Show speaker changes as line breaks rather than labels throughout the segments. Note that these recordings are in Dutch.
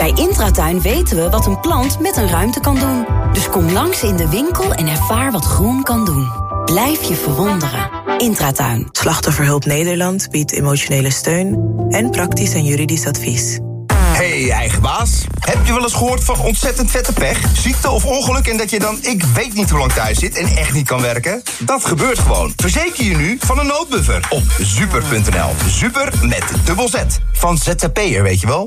Bij Intratuin weten we wat een plant met een ruimte kan doen. Dus kom langs in de winkel en ervaar wat groen kan doen. Blijf je verwonderen. Intratuin.
Slachtofferhulp Nederland biedt emotionele steun en praktisch en juridisch advies.
Hey, eigen baas. Heb je wel eens gehoord van ontzettend vette pech? Ziekte of ongeluk en dat je dan ik weet niet hoe lang thuis zit en echt niet kan werken? Dat gebeurt gewoon. Verzeker je nu van een noodbuffer op super.nl. Super met dubbel Z. Van ZZP'er, weet je wel?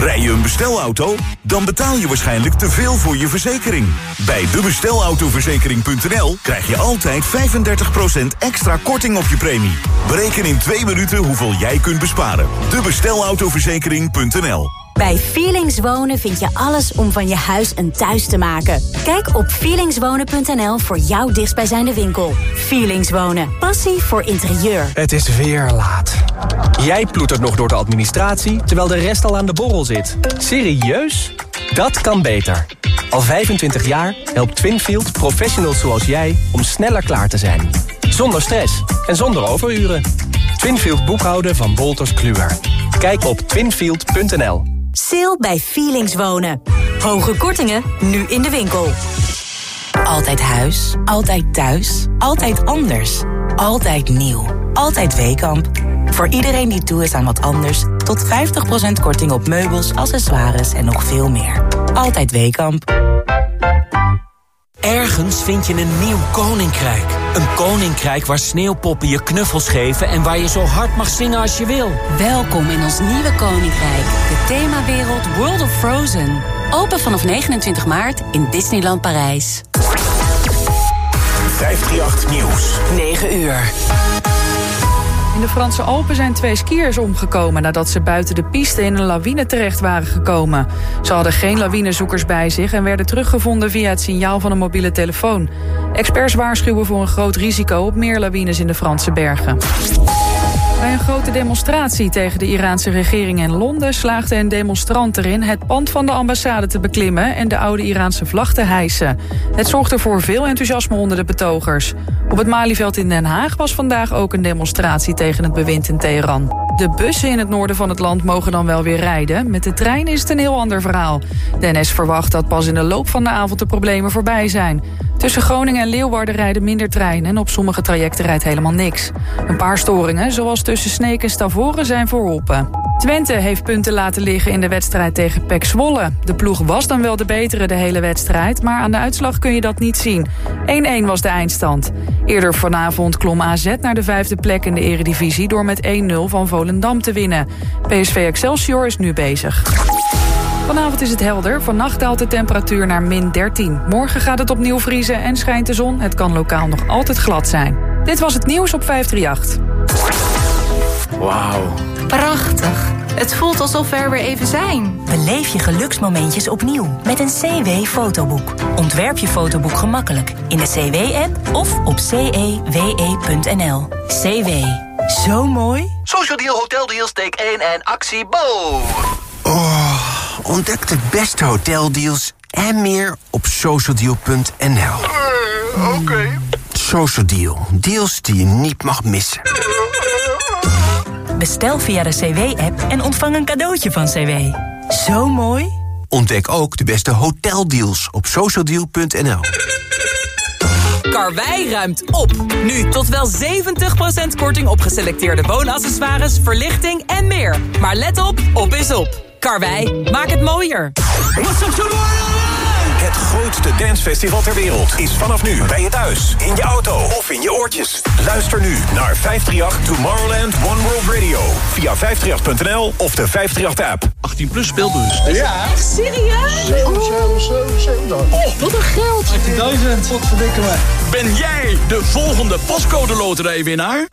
Rij je een bestelauto? Dan betaal je waarschijnlijk te veel voor je verzekering. Bij debestelautoverzekering.nl krijg je altijd 35% extra korting op je premie. Bereken in twee minuten hoeveel jij kunt besparen. Debestelautoverzekering.nl
Bij Feelings Wonen vind je alles om van je huis een thuis te maken. Kijk op feelingswonen.nl voor jouw dichtstbijzijnde winkel. Feelings Wonen. Passie voor interieur.
Het is weer laat. Jij ploetert nog door de administratie, terwijl de rest al aan de borrel zit. Serieus? Dat kan beter. Al 25 jaar helpt Twinfield professionals zoals jij om sneller klaar te zijn. Zonder stress en zonder overuren. Twinfield boekhouden van Wolters Kluwer. Kijk op twinfield.nl.
Sale bij Feelings Wonen. Hoge kortingen, nu in de winkel.
Altijd huis, altijd thuis, altijd anders. Altijd nieuw, altijd Weekamp. Voor iedereen die toe is aan wat anders... tot 50% korting op meubels, accessoires en nog veel meer. Altijd Weekamp.
Ergens vind je een nieuw koninkrijk. Een koninkrijk waar sneeuwpoppen je knuffels geven... en waar je zo hard mag zingen als je wil.
Welkom in ons nieuwe koninkrijk. De themawereld World of Frozen. Open vanaf 29 maart in Disneyland Parijs.
538 Nieuws.
9 uur.
In de Franse Alpen zijn twee skiers omgekomen... nadat ze buiten de piste in een lawine terecht waren gekomen. Ze hadden geen lawinezoekers bij zich... en werden teruggevonden via het signaal van een mobiele telefoon. Experts waarschuwen voor een groot risico op meer lawines in de Franse bergen. Bij een grote demonstratie tegen de Iraanse regering in Londen... slaagde een demonstrant erin het pand van de ambassade te beklimmen... en de oude Iraanse vlag te hijsen. Het zorgde voor veel enthousiasme onder de betogers. Op het Malieveld in Den Haag was vandaag ook een demonstratie... tegen het bewind in Teheran. De bussen in het noorden van het land mogen dan wel weer rijden. Met de trein is het een heel ander verhaal. De verwacht dat pas in de loop van de avond de problemen voorbij zijn. Tussen Groningen en Leeuwarden rijden minder treinen... en op sommige trajecten rijdt helemaal niks. Een paar storingen, zoals tussen Sneek en Stavoren, zijn verholpen. Twente heeft punten laten liggen in de wedstrijd tegen PEC Zwolle. De ploeg was dan wel de betere de hele wedstrijd... maar aan de uitslag kun je dat niet zien. 1-1 was de eindstand. Eerder vanavond klom AZ naar de vijfde plek in de eredivisie... door met 1-0 van Volendam te winnen. PSV Excelsior is nu bezig. Vanavond is het helder. Vannacht daalt de temperatuur naar min 13. Morgen gaat het opnieuw vriezen en schijnt de zon. Het kan lokaal nog altijd glad zijn. Dit was het nieuws op 538.
Wauw.
Prachtig. Het voelt alsof we er weer even zijn.
Beleef je geluksmomentjes opnieuw met een CW-fotoboek. Ontwerp je fotoboek gemakkelijk in de CW-app of op cewe.nl. CW. Zo mooi.
Social Deal Hotel Deals take 1 en actie Bo.
Oh, ontdek de beste hoteldeals en meer op socialdeal.nl.
Uh, Oké. Okay.
Social Deal. Deals die je niet mag missen.
Bestel via de CW-app en ontvang een cadeautje van CW. Zo mooi.
Ontdek ook de beste hoteldeals op socialdeal.nl.
Karwei ruimt op. Nu tot wel 70% korting op geselecteerde woonaccessoires, verlichting en meer. Maar let op, op is op. Karwei, maak het mooier.
Het grootste dancefestival ter wereld is vanaf nu bij je thuis, in je auto of in je oortjes. Luister nu naar 538 Tomorrowland One World Radio via 538.nl of de 538-app.
18 plus speelbus.
Ja.
Echt serieus?
7, 7, 7, 7.
Oh, wat een geld.
18.000.
Wat verdikken me.
Ben jij de volgende pascode loterijwinnaar?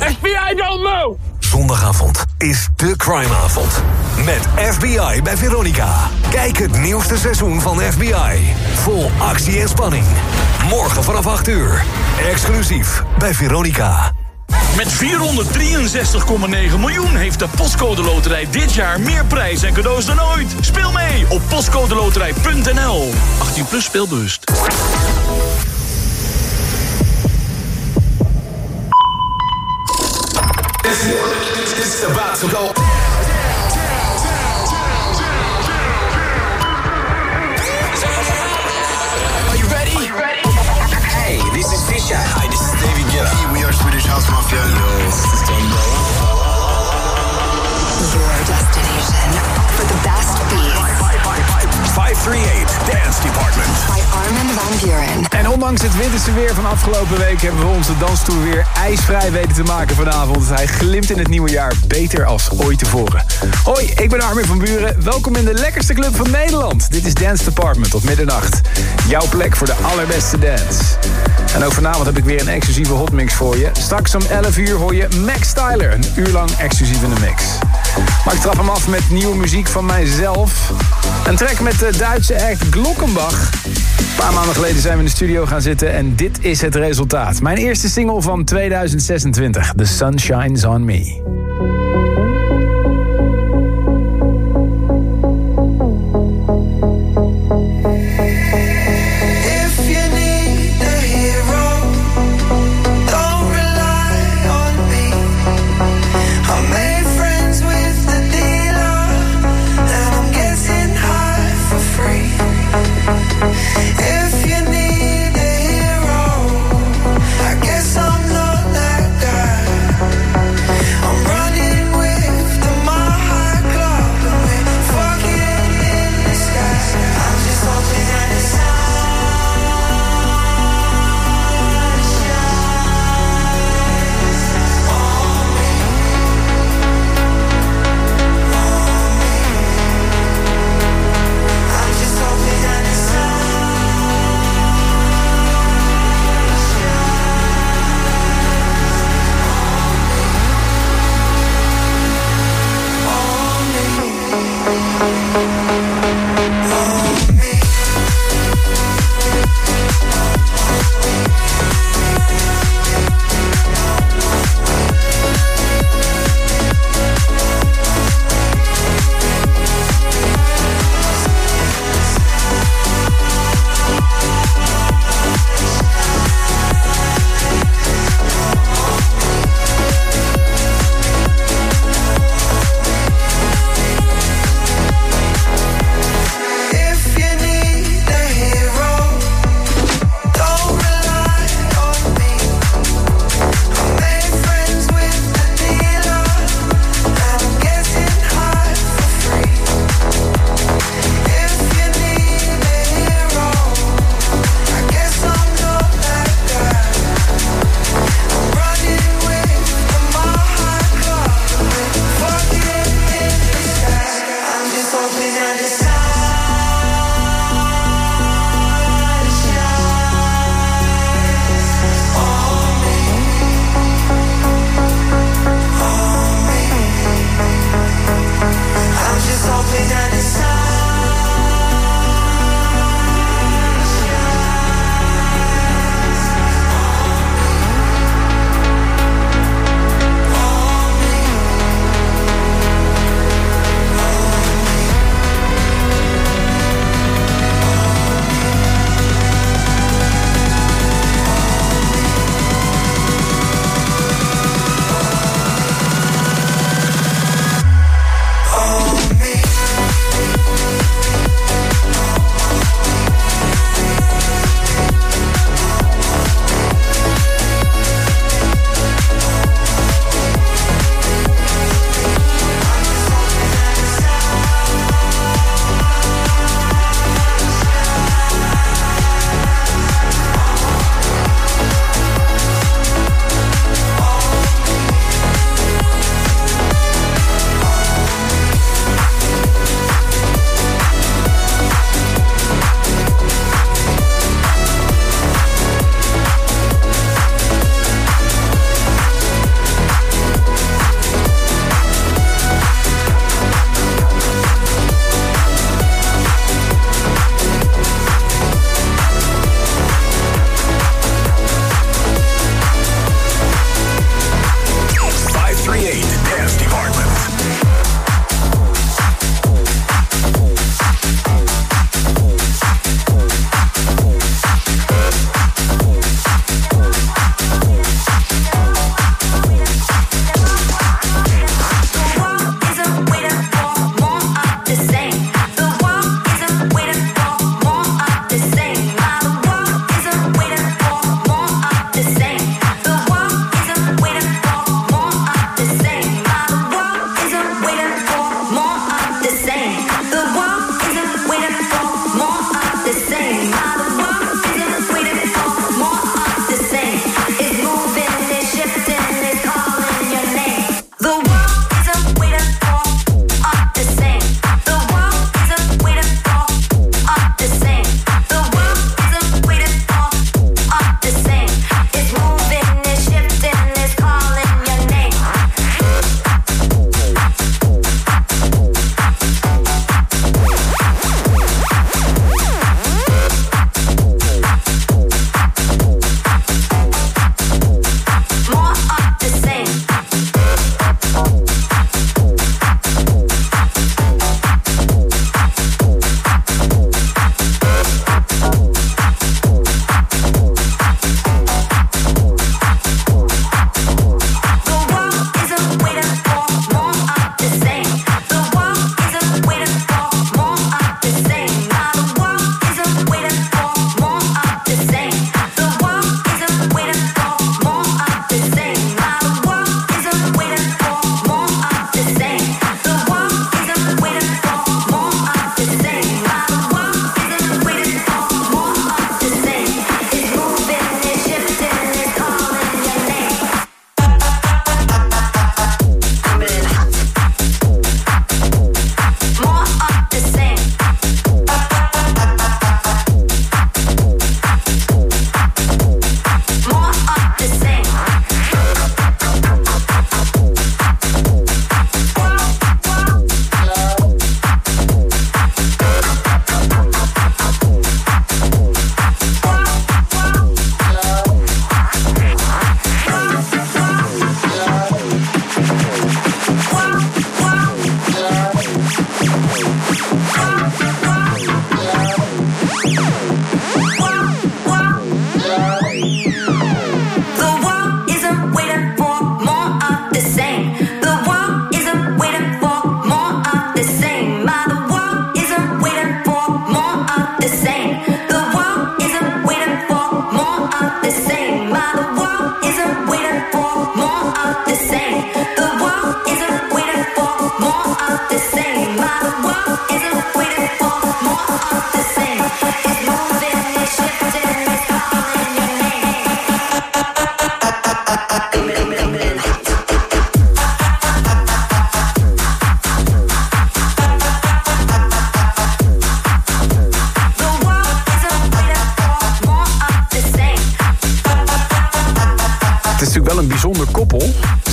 FBI don't move!
Zondagavond is de crimeavond. Met FBI bij Veronica. Kijk het nieuwste seizoen van FBI. Vol actie en spanning. Morgen vanaf 8 uur. Exclusief bij Veronica.
Met 463,9 miljoen heeft de Postcode Loterij dit jaar meer prijs en cadeaus dan ooit. Speel mee op postcodeloterij.nl. 18 plus speelbewust.
It's about to go.
Are you ready? Hey, this is Fisher.
Hi, this is David Guetta. Hey, we are Swedish House Mafia. Yo, this is Tom
Your destination for the best beats
538 Dance Department.
Ondanks het winterse weer van afgelopen week hebben we onze danstoer weer ijsvrij weten te maken vanavond. Hij glimt in het nieuwe jaar beter als ooit tevoren. Hoi, ik ben Armin van Buren. Welkom in de lekkerste club van Nederland. Dit is Dance Department tot middernacht. Jouw plek voor de allerbeste dance. En ook vanavond heb ik weer een exclusieve hotmix voor je. Straks om 11 uur hoor je Max Styler, een uur lang exclusief in de mix. Maar ik trap hem af met nieuwe muziek van mijzelf. Een track met de Duitse act Glockenbach. Een paar maanden geleden zijn we in de studio gaan zitten en dit is het resultaat. Mijn eerste single van 2026, The Sun Shines On Me.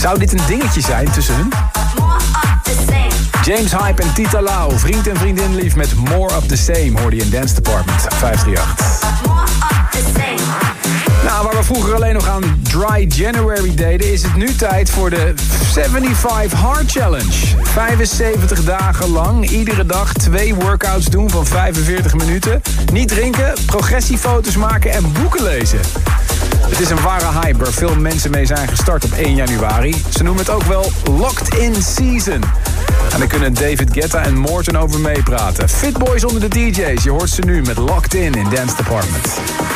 Zou dit een dingetje zijn tussen hun? James Hype en Tita Lau, vriend en vriendin lief met More of the Same, hoorde je in Dance Department 538. Nou, waar we vroeger alleen nog aan Dry January deden... is het nu tijd voor de 75 Hard Challenge. 75 dagen lang, iedere dag twee workouts doen van 45 minuten. Niet drinken, progressiefoto's maken en boeken lezen. Het is een ware hype veel mensen mee zijn gestart op 1 januari. Ze noemen het ook wel Locked In Season. En daar kunnen David Guetta en Morton over meepraten. Fit Boys onder de DJ's, je hoort ze nu met Locked In in Dance Department.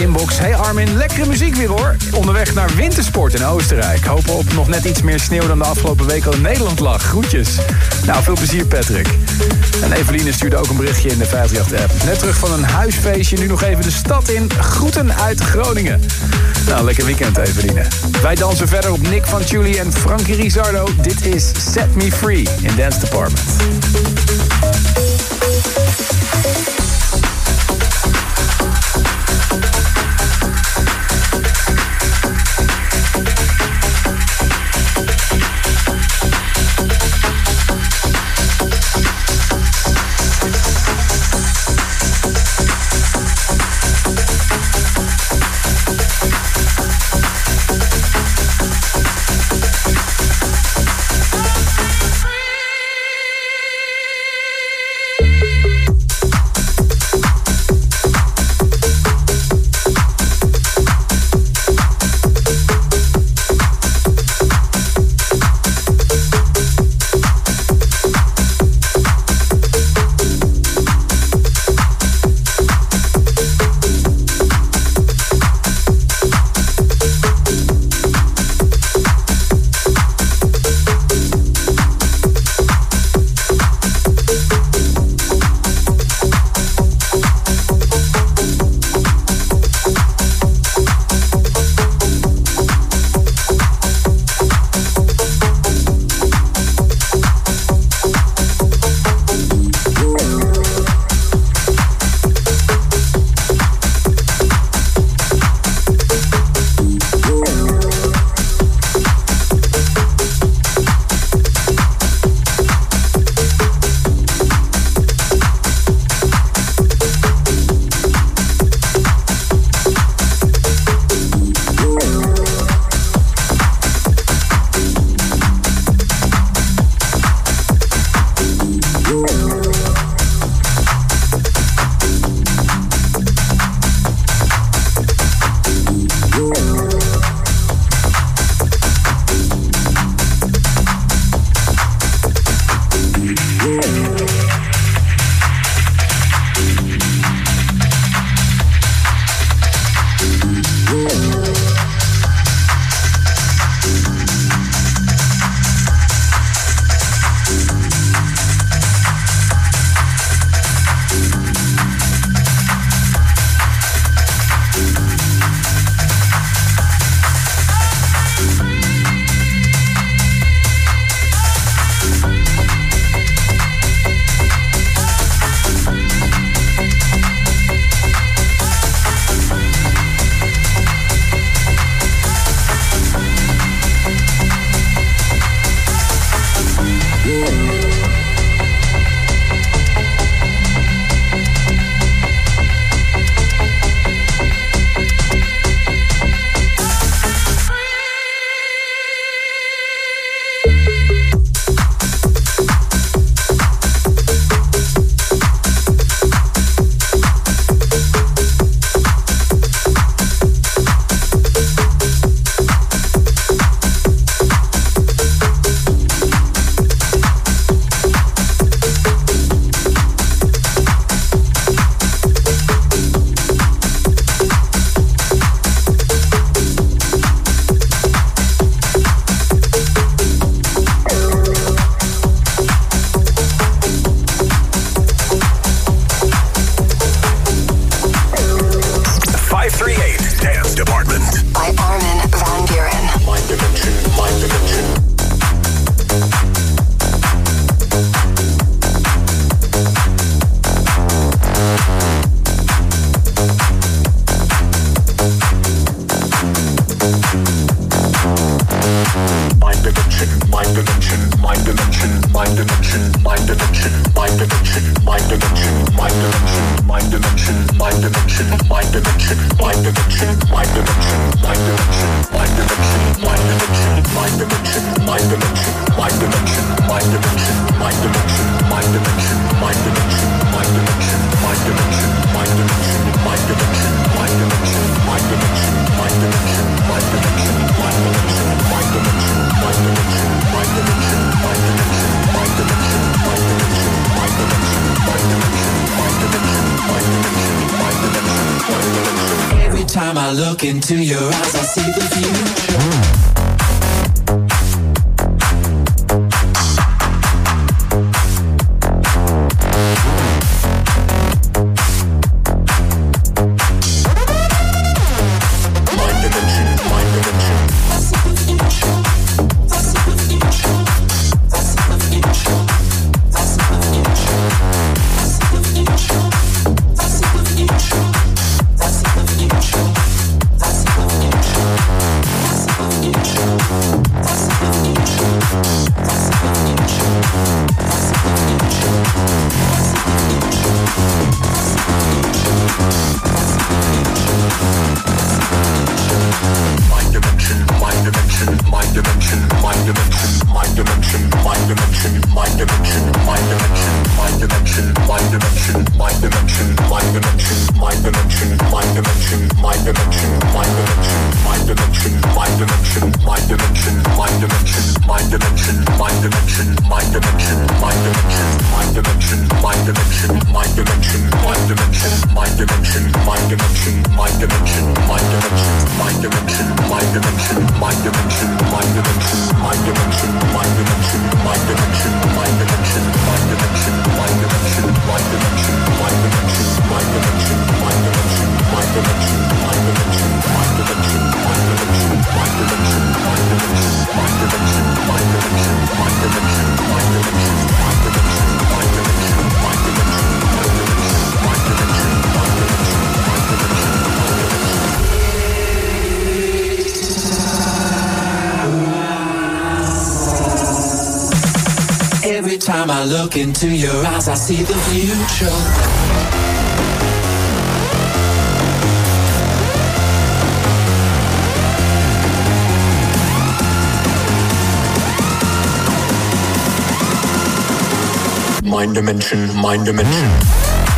Inbox. Hey Armin, lekkere muziek weer hoor. Onderweg naar wintersport in Oostenrijk. Hopen op nog net iets meer sneeuw dan de afgelopen week al in Nederland lag. Groetjes. Nou, veel plezier Patrick. En Eveline stuurde ook een berichtje in de 538-app. Net terug van een huisfeestje, nu nog even de stad in. Groeten uit Groningen. Nou, lekker weekend Eveline. Wij dansen verder op Nick van Julie en Frankie Rizardo. Dit is Set Me Free in Dance Department.
To your eyes. look into your eyes, I see the future.
Mind dimension, mind dimension.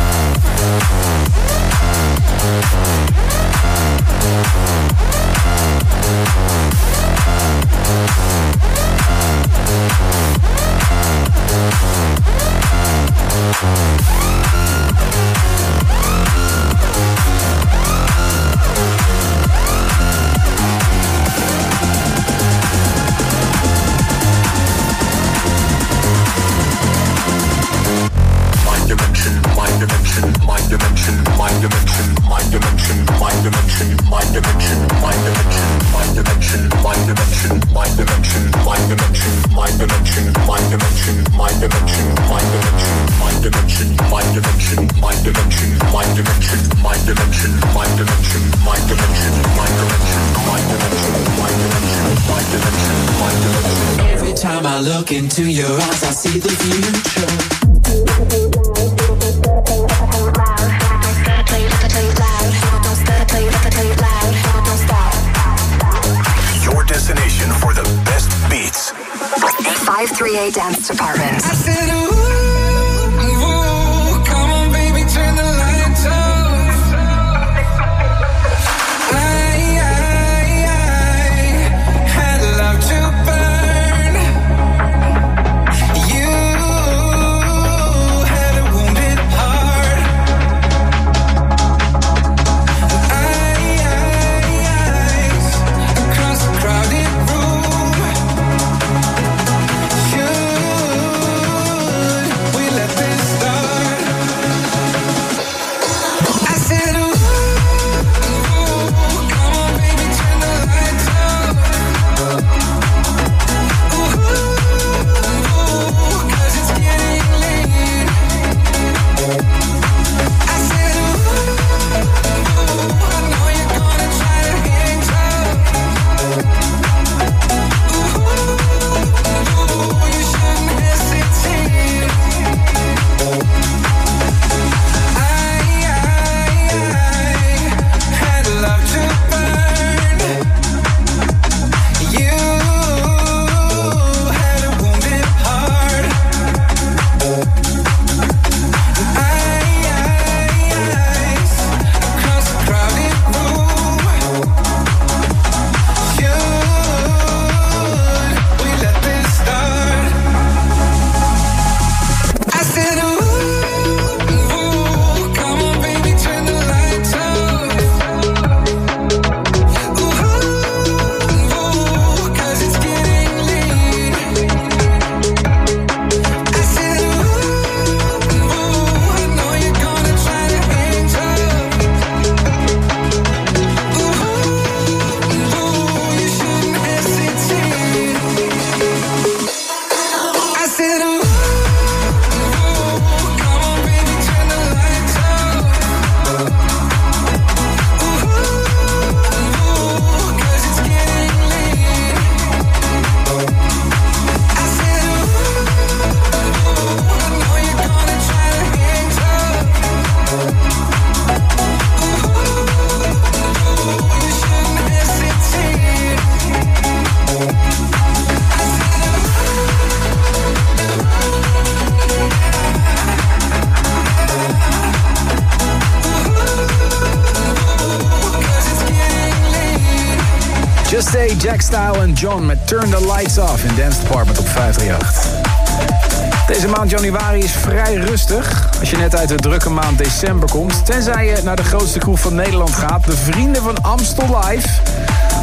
John met Turn the Lights Off in Dance Department op 538. Deze maand januari is vrij rustig. Als je net uit de drukke maand december komt. Tenzij je naar de grootste kroeg van Nederland gaat. De Vrienden van Amstel Live.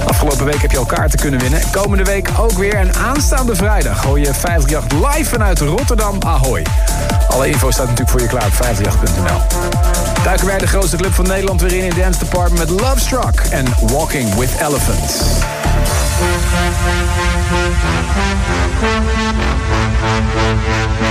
Afgelopen week heb je al kaarten kunnen winnen. Komende week ook weer. En aanstaande vrijdag gooi je 538 live vanuit Rotterdam Ahoy. Alle info staat natuurlijk voor je klaar op 538.nl. Duiken wij de grootste club van Nederland weer in in Dance Department met Love Struck en Walking with Elephants.
Your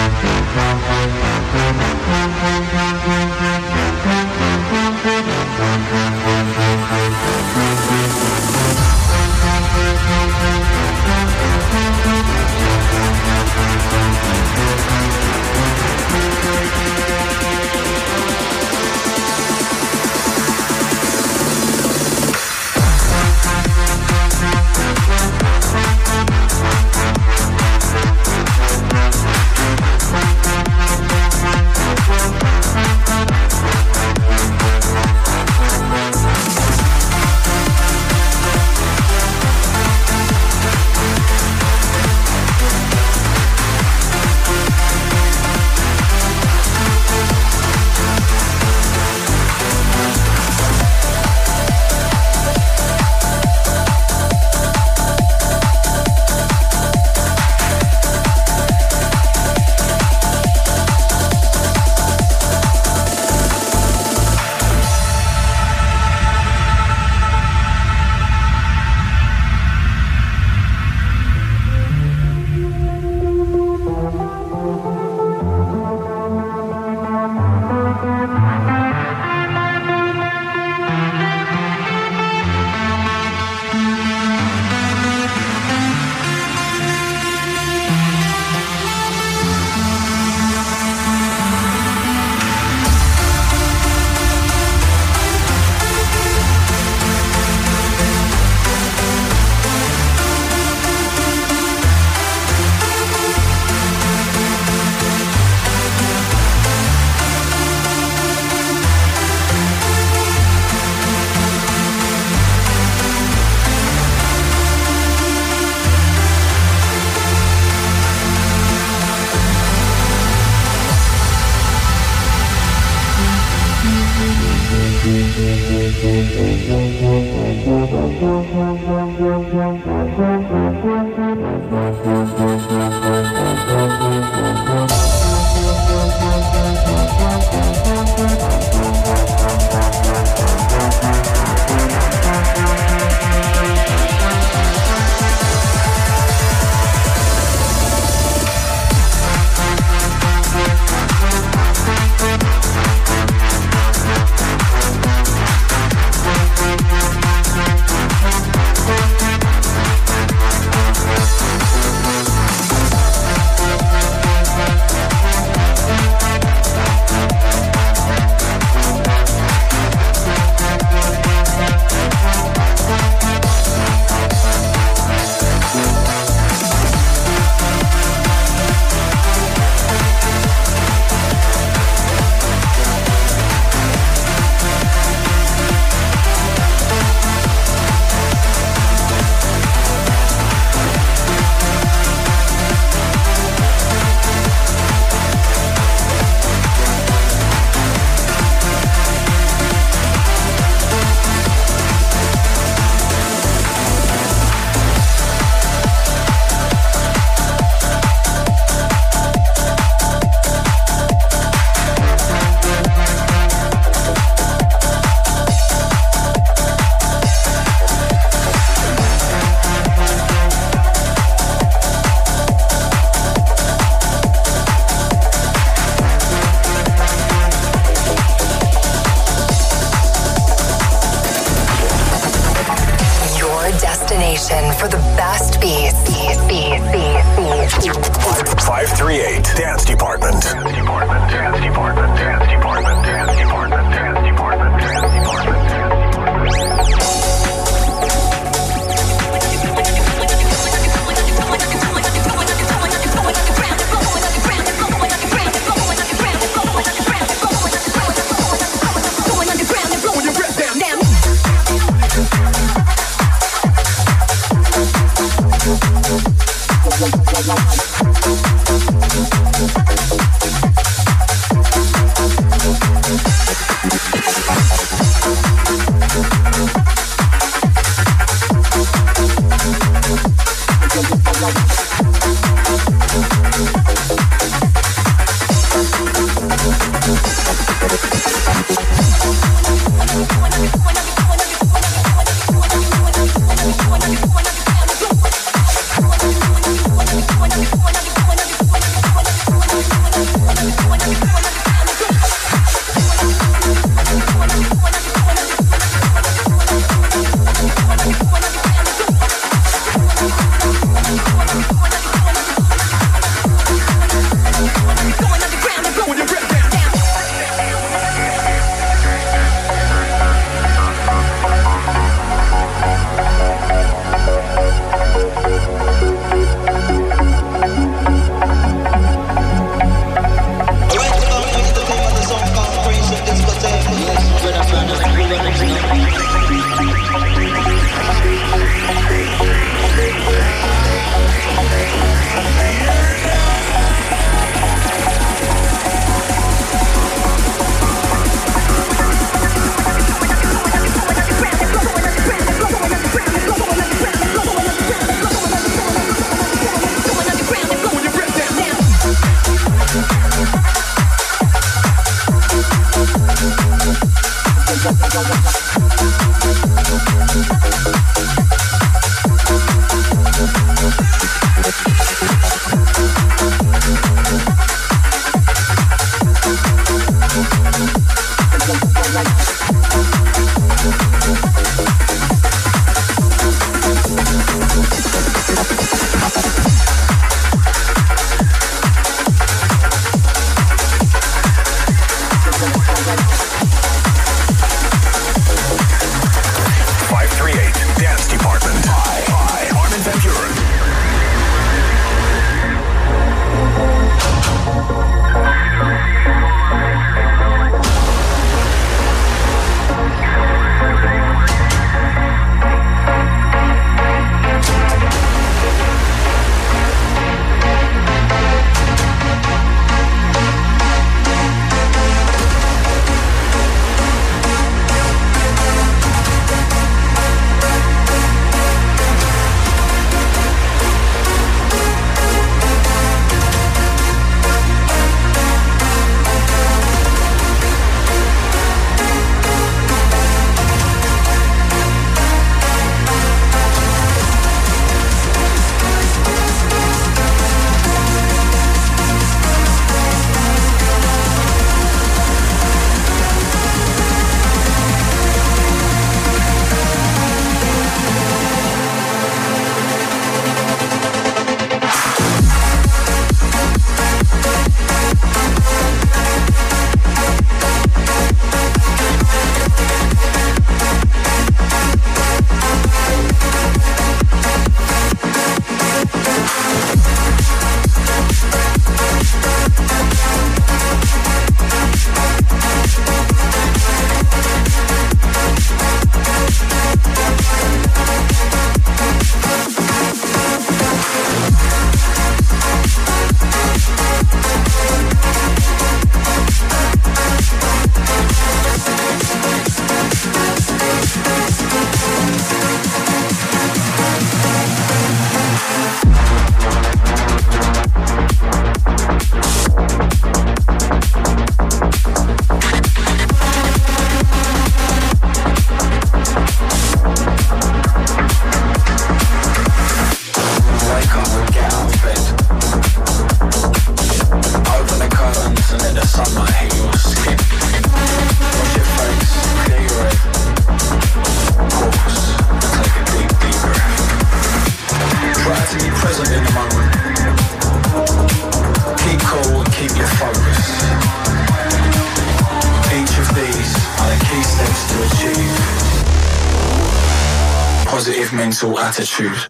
mental attitude.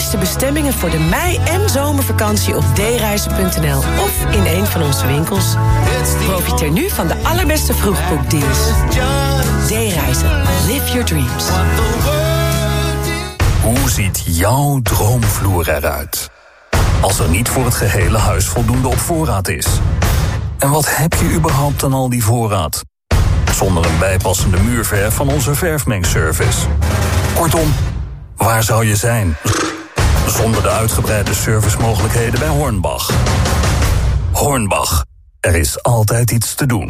Mooiste bestemmingen voor de mei- en zomervakantie op dereizen.nl of in een van onze winkels. Profiteer nu van de allerbeste vroegboekdeals. D-reizen. Live your dreams.
Hoe ziet jouw droomvloer eruit? Als er niet voor het gehele huis voldoende op voorraad is. En wat heb je überhaupt aan al die voorraad? Zonder een bijpassende muurverf van onze verfmengservice. Kortom, waar zou je zijn? Zonder de uitgebreide servicemogelijkheden bij Hornbach. Hornbach, er is altijd iets te doen.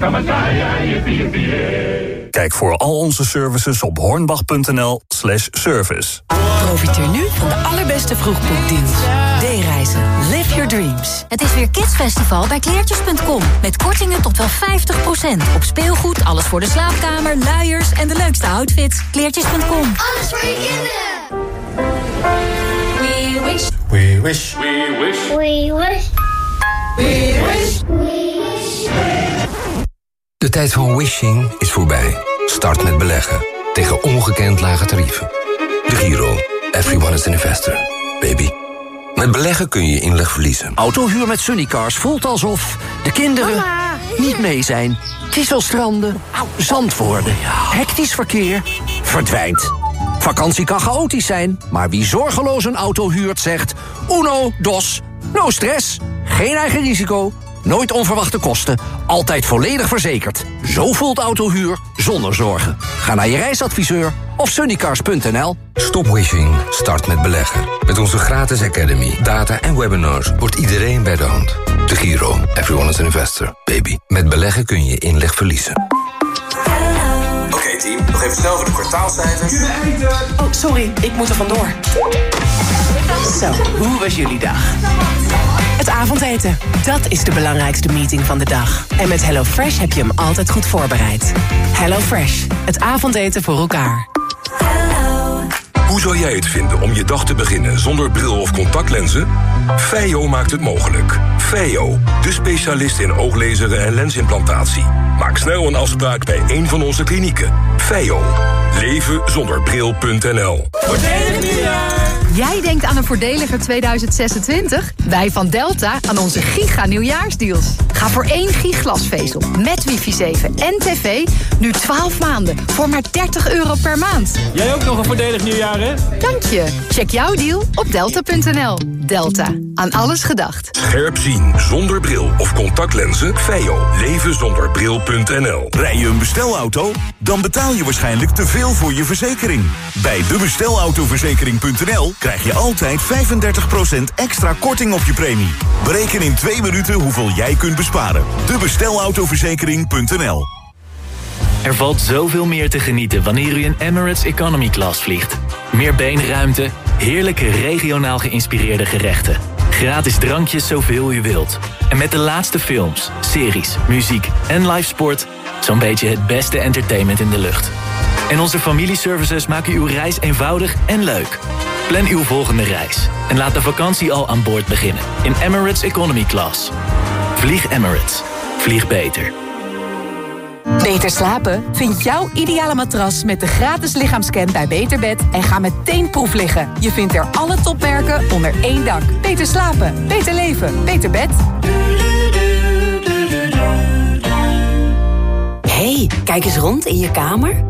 Kijk voor al onze services op hornbach.nl slash service.
Profiteer nu van de allerbeste vroegboekdeals. D-reizen. Live your dreams.
Het is weer Kidsfestival bij kleertjes.com. Met kortingen tot wel 50%. Op speelgoed, alles voor de slaapkamer, luiers en de leukste outfits. Kleertjes.com.
Alles voor je kinderen. We wish.
We wish.
We wish. We wish. We wish. We wish.
De tijd van wishing is voorbij. Start met beleggen. Tegen ongekend lage tarieven. De Giro. Everyone is an investor. Baby. Met beleggen kun je inleg verliezen.
Autohuur met Sunnycars voelt alsof de kinderen niet mee zijn. Kieselstranden, zand worden, hectisch verkeer, verdwijnt. Vakantie kan chaotisch zijn, maar wie zorgeloos een auto huurt zegt... Uno, dos, no stress, geen eigen risico, nooit onverwachte kosten... altijd volledig verzekerd. Zo voelt autohuur zonder zorgen. Ga naar je reisadviseur of sunnycars.nl.
Stop wishing. Start met beleggen. Met onze gratis academy, data en webinars wordt iedereen bij de hand. De Giro. Everyone is an investor. Baby. Met beleggen kun je inleg verliezen.
Team, nog even snel voor de kwartaalcijfers.
Oh, sorry, ik moet er vandoor. Zo, hoe was jullie dag? Het avondeten, dat is de belangrijkste meeting van de dag. En met HelloFresh heb je hem altijd goed voorbereid. HelloFresh, het avondeten voor elkaar.
Hoe zou jij het vinden om je dag te beginnen zonder bril of contactlenzen? Feio maakt het mogelijk. Feio, de specialist in ooglezeren en lensimplantatie. Maak snel een afspraak bij een van onze klinieken. Feio. Leven zonder bril.nl.
Voordelig nieuwjaar! Jij denkt aan een voordeliger 2026? Wij van Delta aan onze giga nieuwjaarsdeals. Ga voor één giglasvezel met wifi 7 en tv nu 12 maanden voor maar 30 euro per maand.
Jij ook nog een voordelig nieuwjaar, hè?
Dank je. Check jouw deal op delta.nl. Delta. Aan alles gedacht.
Scherp zien zonder bril of contactlenzen. Feio. Leven zonder bril.nl.
Rij je een bestelauto? Dan betaal je waarschijnlijk te veel voor je verzekering. Bij debestelautoverzekering.nl krijg je altijd 35% extra korting op je premie. Bereken in twee minuten hoeveel jij kunt besparen. Debestelautoverzekering.nl
Er valt zoveel meer te genieten wanneer u in Emirates Economy Class vliegt. Meer beenruimte, heerlijke regionaal geïnspireerde gerechten. Gratis drankjes zoveel u wilt. En met de laatste films, series, muziek en live sport... zo'n beetje het beste entertainment in de lucht. En onze familieservices maken uw reis eenvoudig en leuk. Plan uw volgende reis en laat de vakantie al aan boord beginnen in Emirates Economy Class. Vlieg Emirates. Vlieg beter.
Beter slapen? Vind jouw ideale matras met de gratis lichaamscan bij Beterbed en ga meteen proef liggen. Je vindt er alle topmerken onder één dak. Beter slapen, beter leven, beter bed.
hey, kijk eens rond in je kamer.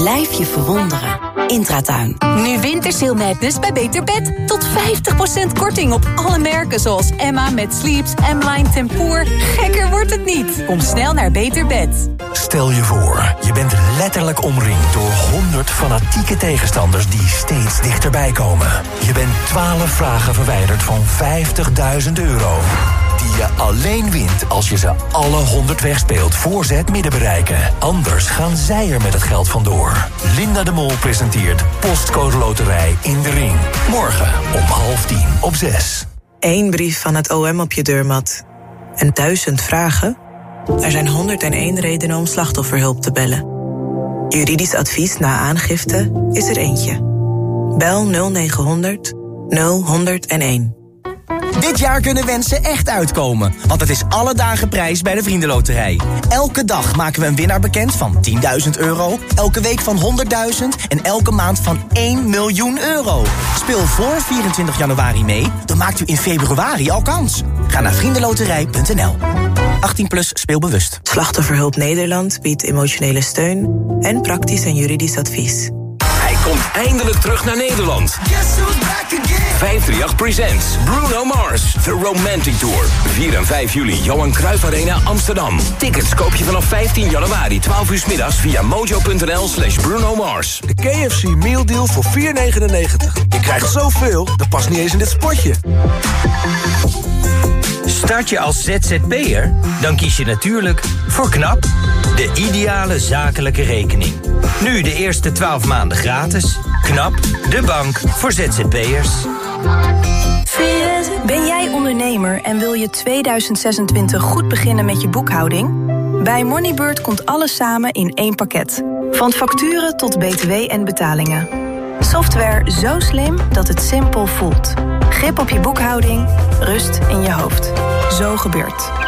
Blijf je verwonderen. Intratuin.
Nu Wintersail Madness bij Beter Bed. Tot 50% korting op alle merken zoals Emma met Sleeps, M-Line Tempoor. Gekker wordt het niet. Kom snel naar Beter Bed.
Stel je voor, je bent letterlijk omringd door 100 fanatieke tegenstanders die steeds dichterbij komen. Je bent 12 vragen verwijderd van 50.000 euro. Die je alleen wint als je ze alle 100 wegspeelt voor ze het midden bereiken. Anders gaan zij er met het geld vandoor. Linda de Mol presenteert Postcode Loterij in de Ring. Morgen om half tien op zes.
Eén brief van het OM op je deurmat. En duizend vragen? Er zijn 101 redenen om slachtofferhulp te bellen. Juridisch advies na aangifte is er eentje. Bel 0900 0101.
Dit jaar kunnen wensen echt uitkomen, want het is alle dagen prijs bij de Vriendenloterij. Elke dag maken we een winnaar bekend van 10.000 euro, elke week van 100.000 en elke maand van 1 miljoen euro. Speel voor 24 januari mee, dan maakt u in februari al kans. Ga naar vriendenloterij.nl. 18 plus speelbewust.
Slachtofferhulp Nederland biedt emotionele steun en praktisch en juridisch advies.
Hij komt eindelijk terug naar Nederland. 538 Presents Bruno Mars, The Romantic Tour. 4 en 5 juli, Johan Cruijff Arena, Amsterdam. Tickets koop je vanaf 15 januari, 12 uur s middags via mojo.nl slash Bruno Mars.
De KFC Meal Deal voor 4,99. Je krijgt zoveel, dat past niet eens in dit spotje.
Start je als ZZP'er? Dan kies je natuurlijk voor KNAP, de ideale zakelijke rekening. Nu de eerste 12 maanden gratis. KNAP, de bank voor ZZP'ers.
Ben jij ondernemer en wil je 2026 goed beginnen met je boekhouding? Bij Moneybird komt alles samen in één pakket. Van facturen tot btw en betalingen. Software zo slim dat het simpel voelt. Grip op je boekhouding, rust in je hoofd. Zo gebeurt.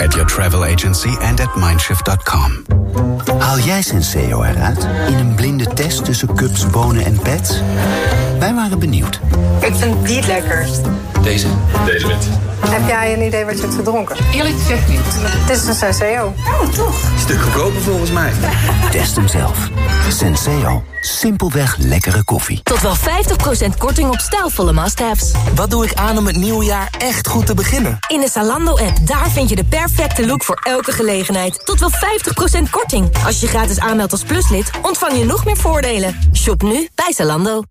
At your travel agency and at mindshift.com.
Haal jij Senseo eruit in een blinde test tussen cups, bonen en pets? Wij waren benieuwd.
Ik vind die het lekkerst.
Deze? Deze wint.
Heb jij een idee wat je hebt gedronken?
Eerlijk gezegd niet.
Het is een Senseo. Oh, toch?
Stuk goedkoper volgens mij. Test hem zelf. Senseo. Simpelweg lekkere koffie.
Tot wel 50% korting op stijlvolle must-haves.
Wat doe ik aan om het nieuwe jaar echt goed te beginnen?
In de Zalando-app, daar vind je de perfecte look voor elke gelegenheid. Tot wel 50% korting. Als je gratis aanmeldt als pluslid, ontvang je nog meer voordelen. Shop nu bij Zalando.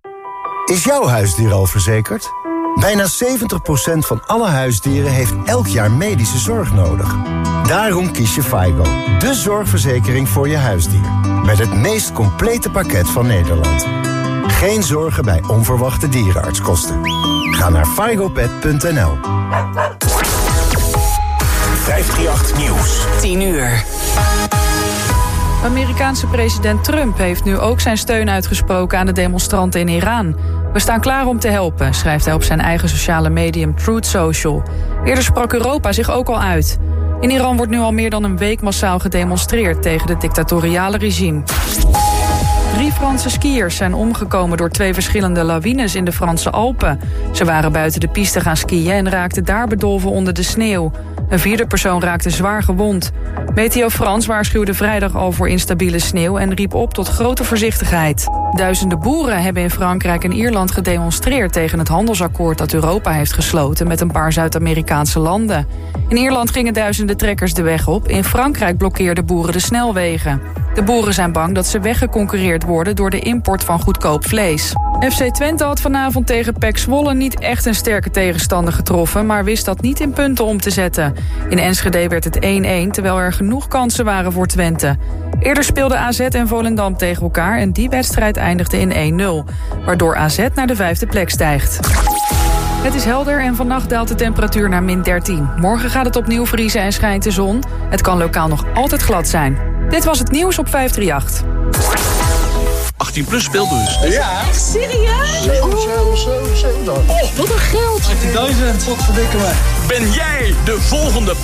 Is jouw huisdier al verzekerd? Bijna 70% van alle huisdieren heeft elk jaar medische zorg nodig. Daarom kies je FIGO, de zorgverzekering voor je huisdier. Met het meest complete pakket van Nederland. Geen zorgen bij onverwachte dierenartskosten. Ga naar figopet.nl
538 Nieuws.
10 uur.
Amerikaanse president Trump heeft nu ook zijn steun uitgesproken aan de demonstranten in Iran. We staan klaar om te helpen, schrijft hij op zijn eigen sociale medium Truth Social. Eerder sprak Europa zich ook al uit. In Iran wordt nu al meer dan een week massaal gedemonstreerd tegen het dictatoriale regime. Drie Franse skiers zijn omgekomen door twee verschillende lawines in de Franse Alpen. Ze waren buiten de piste gaan skiën en raakten daar bedolven onder de sneeuw. Een vierde persoon raakte zwaar gewond. Meteo Frans waarschuwde vrijdag al voor instabiele sneeuw en riep op tot grote voorzichtigheid. Duizenden boeren hebben in Frankrijk en Ierland gedemonstreerd tegen het handelsakkoord dat Europa heeft gesloten met een paar Zuid-Amerikaanse landen. In Ierland gingen duizenden trekkers de weg op, in Frankrijk blokkeerden boeren de snelwegen. De boeren zijn bang dat ze weggeconcurreerd worden door de import van goedkoop vlees. FC Twente had vanavond tegen PEC Zwolle niet echt een sterke tegenstander getroffen... maar wist dat niet in punten om te zetten. In Enschede werd het 1-1, terwijl er genoeg kansen waren voor Twente. Eerder speelden AZ en Volendam tegen elkaar... en die wedstrijd eindigde in 1-0, waardoor AZ naar de vijfde plek stijgt. Het is helder en vannacht daalt de temperatuur naar min 13. Morgen gaat het opnieuw vriezen en schijnt de zon. Het kan lokaal nog altijd glad zijn. Dit was het nieuws op 538.
18 plus speelbus.
Ja. Echt serieus?
7, 7, 7, 7
Oh, wat een geld.
18.000. Wat verdikken mij. Ben jij de volgende